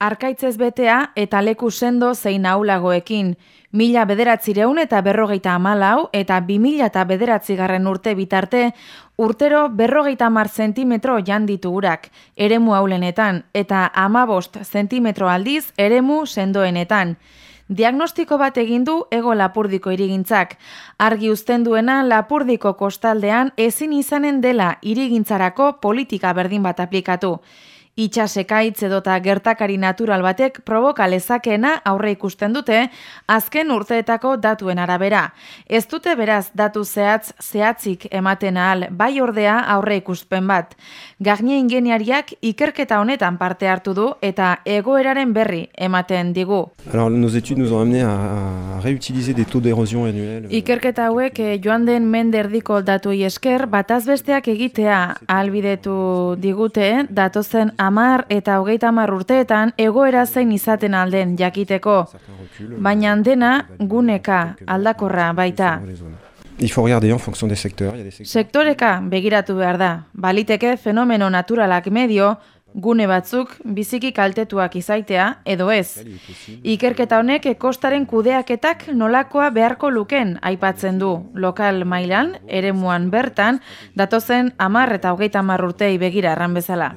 Arkaitzez betea eta leku sendo zein aulagoekin. Mila bederatzireun eta berrogeita amalau eta bi mila eta bederatzigarren urte bitarte, urtero berrogeita mar zentimetro janditu urak, eremu haulenetan, eta amabost zentimetro aldiz eremu sendoenetan. Diagnostiko bat egin du ego lapurdiko irigintzak. Argi uzten duena lapurdiko kostaldean ezin izanen dela irigintzarako politika berdin bat aplikatu. Itxasekaitz edota gertakari natural batek provoka lezakena aurre ikusten dute azken urteetako datuen arabera. Ez dute beraz datu zehatz zehatzik ematen ahal bai ordea aurre ikuspen bat. Garnie ingeniariak ikerketa honetan parte hartu du eta egoeraren berri ematen digu. Alors nos études nous ont amené à, réutiliser des taux d'érosion annuels. Ikerketa hauek eh, joan den menderdiko datu esker batazbesteak egitea albidetu digute datozen amar eta hogeita amar urteetan egoera zein izaten alden jakiteko. Baina dena guneka aldakorra baita. Il faut regarder en fonction des secteurs. Sektoreka begiratu behar da. Baliteke fenomeno naturalak medio, gune batzuk biziki kaltetuak izaitea edo ez. Ikerketa honek kostaren kudeaketak nolakoa beharko luken aipatzen du lokal mailan, eremuan bertan, datozen amar eta hogeita amar urtei begira erran bezala.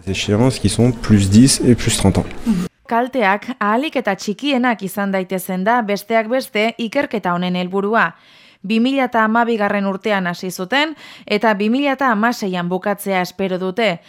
qui sont plus 10 et plus 30 ans. Kalteak ahalik eta txikienak izan daitezen da besteak beste ikerketa honen helburua. 2000 eta urtean hasi zuten eta 2000 eta bukatzea espero dute.